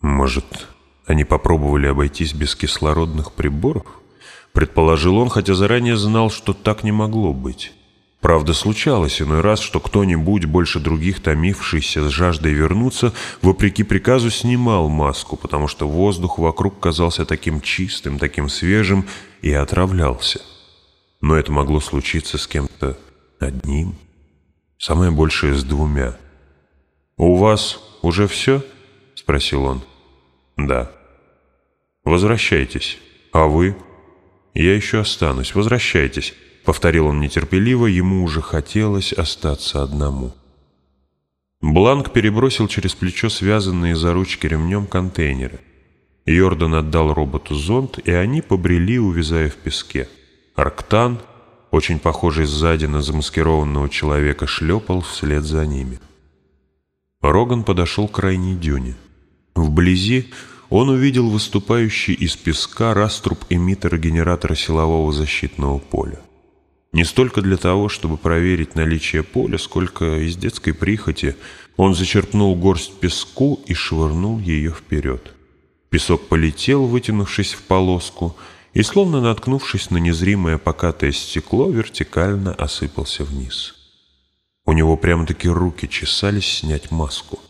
Может, они попробовали обойтись без кислородных приборов? Предположил он, хотя заранее знал, что так не могло быть. Правда, случалось иной раз, что кто-нибудь, больше других томившийся с жаждой вернуться, вопреки приказу снимал маску, потому что воздух вокруг казался таким чистым, таким свежим и отравлялся. Но это могло случиться с кем-то одним, самое большее с двумя. «У вас уже все?» — спросил он. «Да». «Возвращайтесь. А вы?» «Я еще останусь. Возвращайтесь», — повторил он нетерпеливо, ему уже хотелось остаться одному. Бланк перебросил через плечо связанные за ручки ремнем контейнеры. Йордан отдал роботу зонт, и они побрели, увязая в песке. Арктан, очень похожий сзади на замаскированного человека, шлепал вслед за ними. Роган подошел к крайней дюне. Вблизи он увидел выступающий из песка раструб эмиттера генератора силового защитного поля. Не столько для того, чтобы проверить наличие поля, сколько из детской прихоти он зачерпнул горсть песку и швырнул ее вперед. Песок полетел, вытянувшись в полоску, и, словно наткнувшись на незримое покатое стекло, вертикально осыпался вниз. У него прямо-таки руки чесались снять маску.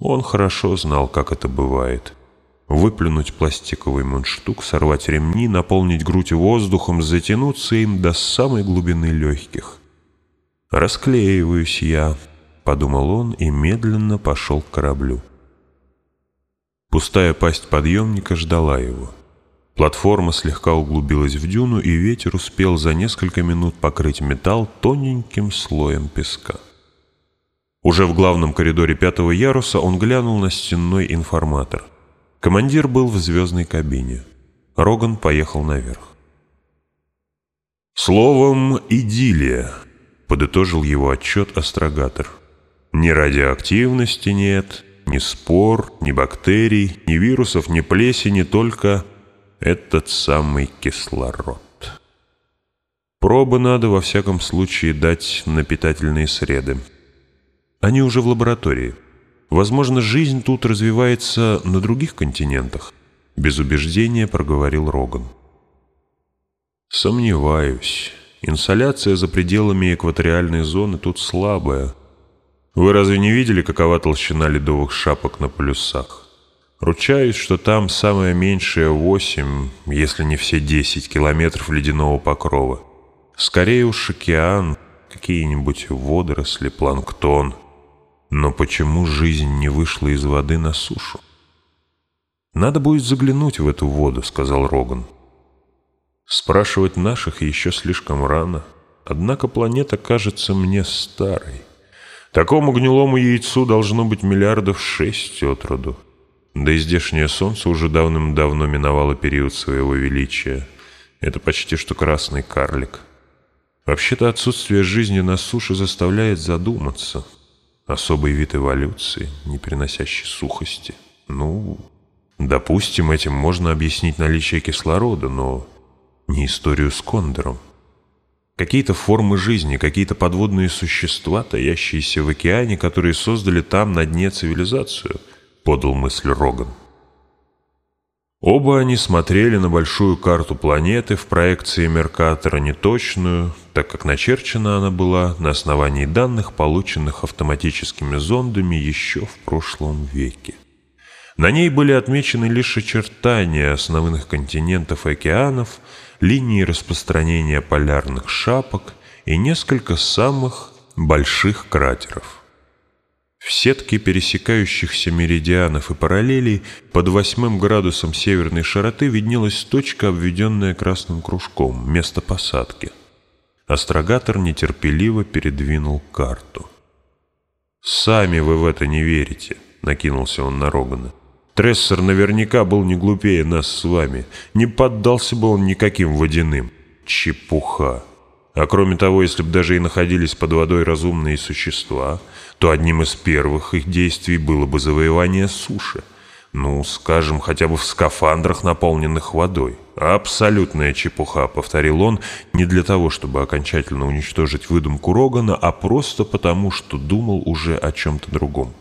Он хорошо знал, как это бывает. Выплюнуть пластиковый мундштук, сорвать ремни, наполнить грудь воздухом, затянуться им до самой глубины легких. «Расклеиваюсь я», — подумал он и медленно пошел к кораблю. Пустая пасть подъемника ждала его. Платформа слегка углубилась в дюну, и ветер успел за несколько минут покрыть металл тоненьким слоем песка. Уже в главном коридоре пятого яруса он глянул на стенной информатор. Командир был в звездной кабине. Роган поехал наверх. «Словом, идиллия», — подытожил его отчет астрогатор. «Ни радиоактивности нет, ни спор, ни бактерий, ни вирусов, ни плесени, только этот самый кислород. Пробы надо во всяком случае дать на питательные среды. Они уже в лаборатории. Возможно, жизнь тут развивается на других континентах. Без убеждения проговорил Роган. Сомневаюсь. Инсоляция за пределами экваториальной зоны тут слабая. Вы разве не видели, какова толщина ледовых шапок на полюсах? Ручаюсь, что там самое меньшее восемь, если не все десять километров ледяного покрова. Скорее уж океан, какие-нибудь водоросли, планктон. Но почему жизнь не вышла из воды на сушу? «Надо будет заглянуть в эту воду», — сказал Роган. «Спрашивать наших еще слишком рано. Однако планета кажется мне старой. Такому гнилому яйцу должно быть миллиардов шесть от роду. Да и здешнее солнце уже давным-давно миновало период своего величия. Это почти что красный карлик. Вообще-то отсутствие жизни на суше заставляет задуматься. Особый вид эволюции, не приносящий сухости. Ну, допустим, этим можно объяснить наличие кислорода, но не историю с кондором. Какие-то формы жизни, какие-то подводные существа, таящиеся в океане, которые создали там на дне цивилизацию –— подал мысль Роган. Оба они смотрели на большую карту планеты в проекции Меркатора неточную, так как начерчена она была на основании данных, полученных автоматическими зондами еще в прошлом веке. На ней были отмечены лишь очертания основных континентов и океанов, линии распространения полярных шапок и несколько самых больших кратеров. В сетке пересекающихся меридианов и параллелей под восьмым градусом северной широты виднелась точка, обведенная красным кружком, место посадки. Астрогатор нетерпеливо передвинул карту. «Сами вы в это не верите», — накинулся он на Рогана. «Трессер наверняка был не глупее нас с вами. Не поддался бы он никаким водяным. Чепуха. А кроме того, если бы даже и находились под водой разумные существа, то одним из первых их действий было бы завоевание суши. Ну, скажем, хотя бы в скафандрах, наполненных водой. Абсолютная чепуха, повторил он, не для того, чтобы окончательно уничтожить выдумку Рогана, а просто потому, что думал уже о чем-то другом.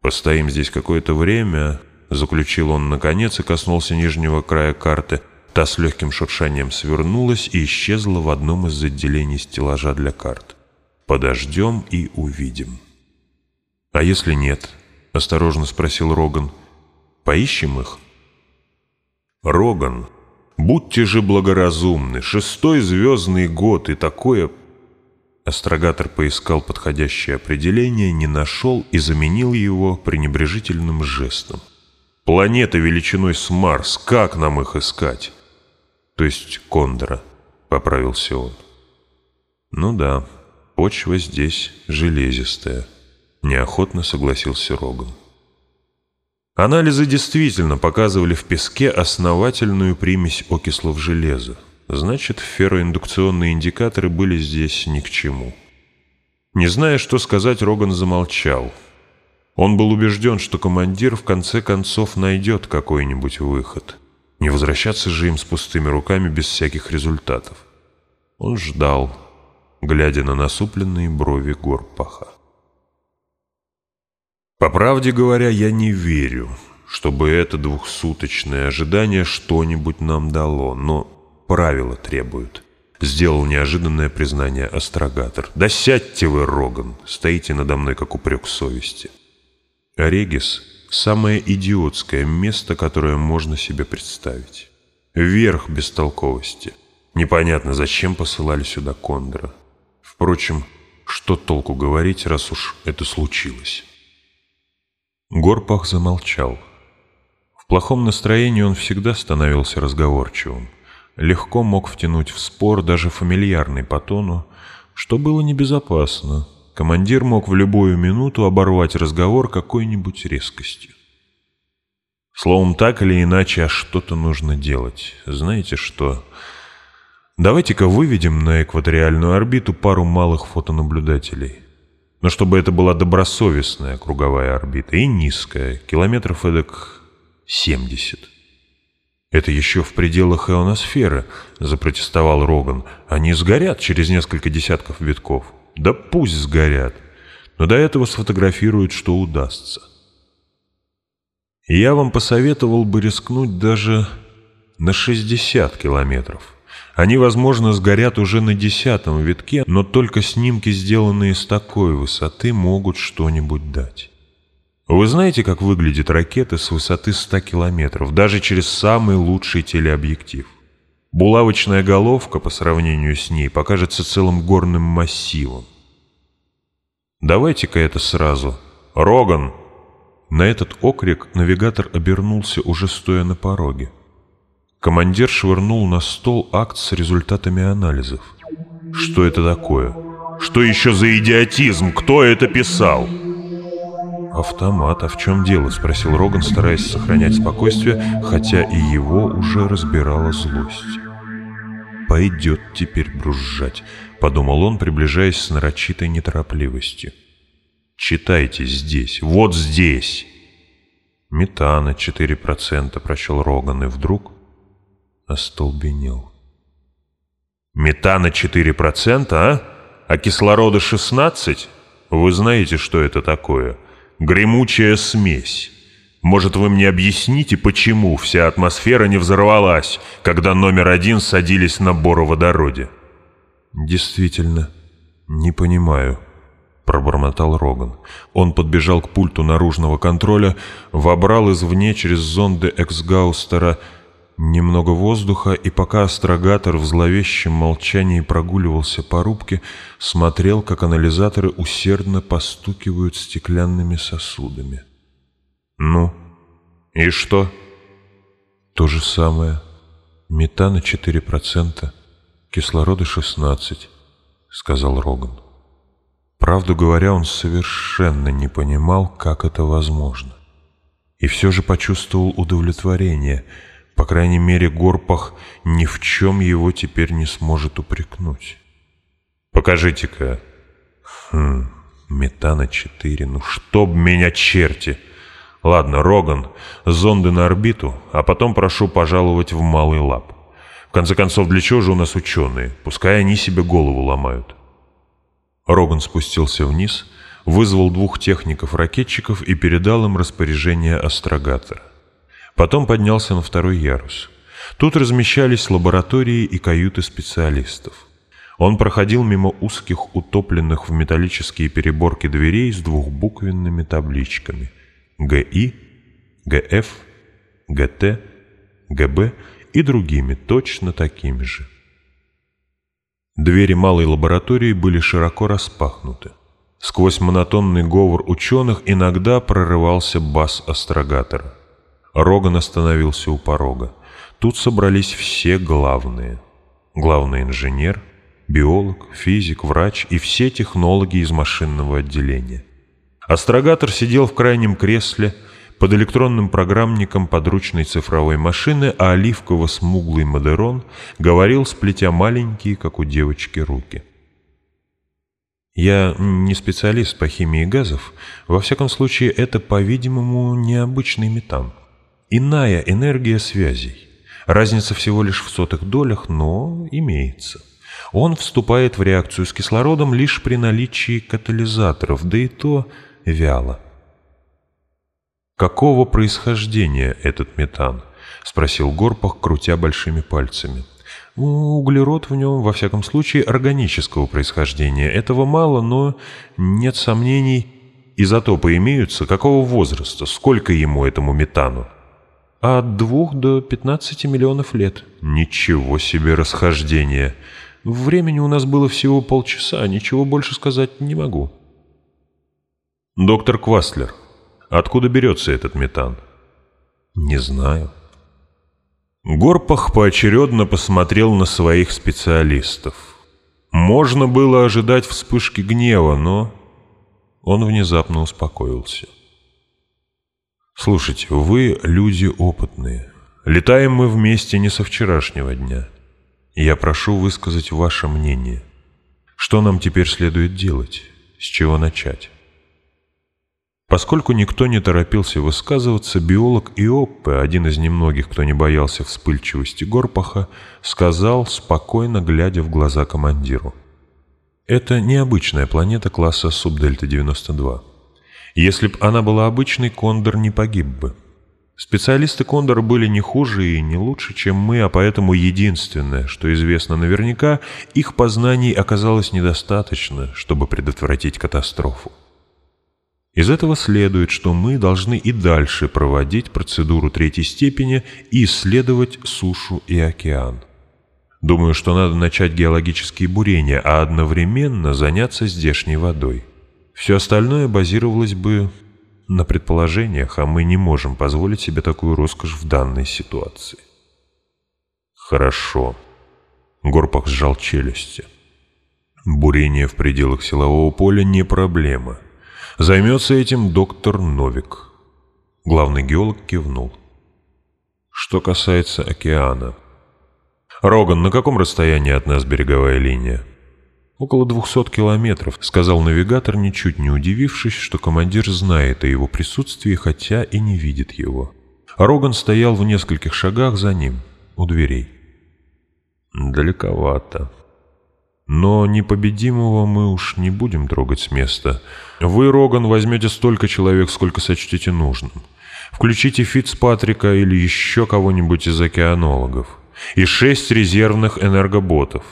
Постоим здесь какое-то время, заключил он наконец и коснулся нижнего края карты. Та с легким шуршанием свернулась и исчезла в одном из отделений стеллажа для карт. Подождем и увидим. «А если нет?» — осторожно спросил Роган. «Поищем их?» «Роган, будьте же благоразумны. Шестой звездный год и такое...» Астрогатор поискал подходящее определение, не нашел и заменил его пренебрежительным жестом. «Планеты величиной с Марс, как нам их искать?» «То есть Кондора», — поправился он. «Ну да, почва здесь железистая», — неохотно согласился Роган. Анализы действительно показывали в песке основательную примесь окислов железа. Значит, ферроиндукционные индикаторы были здесь ни к чему. Не зная, что сказать, Роган замолчал. Он был убежден, что командир в конце концов найдет какой-нибудь выход. Не возвращаться же им с пустыми руками без всяких результатов. Он ждал, глядя на насупленные брови Горпаха. По правде говоря, я не верю, чтобы это двухсуточное ожидание что-нибудь нам дало, но правила требуют. Сделал неожиданное признание астрогатор. «Да сядьте вы, Роган, стоите надо мной, как упрек совести». Регис — самое идиотское место, которое можно себе представить. Верх бестолковости. Непонятно, зачем посылали сюда Кондора. Впрочем, что толку говорить, раз уж это случилось? Горпах замолчал. В плохом настроении он всегда становился разговорчивым. Легко мог втянуть в спор даже фамильярный по тону, что было небезопасно. Командир мог в любую минуту оборвать разговор какой-нибудь резкостью. Словом, так или иначе, а что-то нужно делать. Знаете что? Давайте-ка выведем на экваториальную орбиту пару малых фотонаблюдателей но чтобы это была добросовестная круговая орбита и низкая, километров эдак 70. «Это еще в пределах ионосферы», — запротестовал Роган. «Они сгорят через несколько десятков витков». «Да пусть сгорят, но до этого сфотографируют, что удастся». я вам посоветовал бы рискнуть даже на 60 километров. Они, возможно, сгорят уже на десятом витке, но только снимки, сделанные с такой высоты, могут что-нибудь дать. Вы знаете, как выглядит ракета с высоты 100 километров, даже через самый лучший телеобъектив? Булавочная головка по сравнению с ней покажется целым горным массивом. Давайте-ка это сразу. Роган! На этот окрик навигатор обернулся, уже стоя на пороге. Командир швырнул на стол акт с результатами анализов. Что это такое? Что еще за идиотизм? Кто это писал? «Автомат, а в чем дело?» — спросил Роган, стараясь сохранять спокойствие, хотя и его уже разбирала злость. «Пойдет теперь бружжать», — подумал он, приближаясь с нарочитой неторопливостью. «Читайте здесь, вот здесь!» «Метана 4%, — прочел Роган, и вдруг остолбенел. «Метана 4%, а? А кислорода 16? Вы знаете, что это такое? Гремучая смесь. Может, вы мне объясните, почему вся атмосфера не взорвалась, когда номер один садились на бороводороде?» «Действительно, не понимаю», — пробормотал Роган. Он подбежал к пульту наружного контроля, вобрал извне через зонды Эксгаустера — Немного воздуха, и пока астрогатор в зловещем молчании прогуливался по рубке, смотрел, как анализаторы усердно постукивают стеклянными сосудами. «Ну, и что?» «То же самое. Метана 4%, кислорода 16%, — сказал Роган. Правду говоря, он совершенно не понимал, как это возможно. И все же почувствовал удовлетворение — по крайней мере, Горпах ни в чем его теперь не сможет упрекнуть. «Покажите-ка». «Хм, метана 4, ну чтоб меня черти!» «Ладно, Роган, зонды на орбиту, а потом прошу пожаловать в Малый Лап. В конце концов, для чего же у нас ученые? Пускай они себе голову ломают». Роган спустился вниз, вызвал двух техников-ракетчиков и передал им распоряжение астрогатора. Потом поднялся на второй ярус. Тут размещались лаборатории и каюты специалистов. Он проходил мимо узких, утопленных в металлические переборки дверей с двухбуквенными табличками ГИ, ГФ, ГТ, ГБ и другими точно такими же. Двери малой лаборатории были широко распахнуты. Сквозь монотонный говор ученых иногда прорывался бас астрогатора. Роган остановился у порога. Тут собрались все главные. Главный инженер, биолог, физик, врач и все технологи из машинного отделения. Астрогатор сидел в крайнем кресле под электронным программником подручной цифровой машины, а оливково-смуглый Модерон говорил, сплетя маленькие, как у девочки, руки. Я не специалист по химии газов. Во всяком случае, это, по-видимому, необычный метан. Иная энергия связей. Разница всего лишь в сотых долях, но имеется. Он вступает в реакцию с кислородом лишь при наличии катализаторов, да и то вяло. «Какого происхождения этот метан?» — спросил Горпах, крутя большими пальцами. Углерод в нем, во всяком случае, органического происхождения. Этого мало, но нет сомнений. Изотопы имеются. Какого возраста? Сколько ему, этому метану? От двух до пятнадцати миллионов лет. Ничего себе расхождение. Времени у нас было всего полчаса, ничего больше сказать не могу. Доктор Кваслер, откуда берется этот метан? Не знаю. Горпах поочередно посмотрел на своих специалистов. Можно было ожидать вспышки гнева, но он внезапно успокоился. «Слушайте, вы люди опытные. Летаем мы вместе не со вчерашнего дня. Я прошу высказать ваше мнение. Что нам теперь следует делать? С чего начать?» Поскольку никто не торопился высказываться, биолог Иоппе, один из немногих, кто не боялся вспыльчивости Горпаха, сказал, спокойно глядя в глаза командиру. «Это необычная планета класса Субдельта-92. Если б она была обычной, Кондор не погиб бы. Специалисты Кондора были не хуже и не лучше, чем мы, а поэтому единственное, что известно наверняка, их познаний оказалось недостаточно, чтобы предотвратить катастрофу. Из этого следует, что мы должны и дальше проводить процедуру третьей степени и исследовать сушу и океан. Думаю, что надо начать геологические бурения, а одновременно заняться здешней водой. Все остальное базировалось бы на предположениях, а мы не можем позволить себе такую роскошь в данной ситуации. Хорошо. Горпах сжал челюсти. Бурение в пределах силового поля не проблема. Займется этим доктор Новик. Главный геолог кивнул. Что касается океана. «Роган, на каком расстоянии от нас береговая линия?» «Около двухсот километров», — сказал навигатор, ничуть не удивившись, что командир знает о его присутствии, хотя и не видит его. Роган стоял в нескольких шагах за ним, у дверей. «Далековато», но непобедимого мы уж не будем трогать с места. Вы, Роган, возьмете столько человек, сколько сочтете нужным. Включите Фицпатрика или еще кого-нибудь из океанологов. И шесть резервных энергоботов.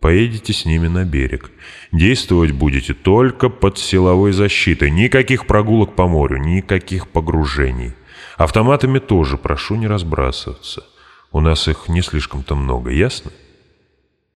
Поедете с ними на берег. Действовать будете только под силовой защитой. Никаких прогулок по морю, никаких погружений. Автоматами тоже прошу не разбрасываться. У нас их не слишком-то много, ясно? —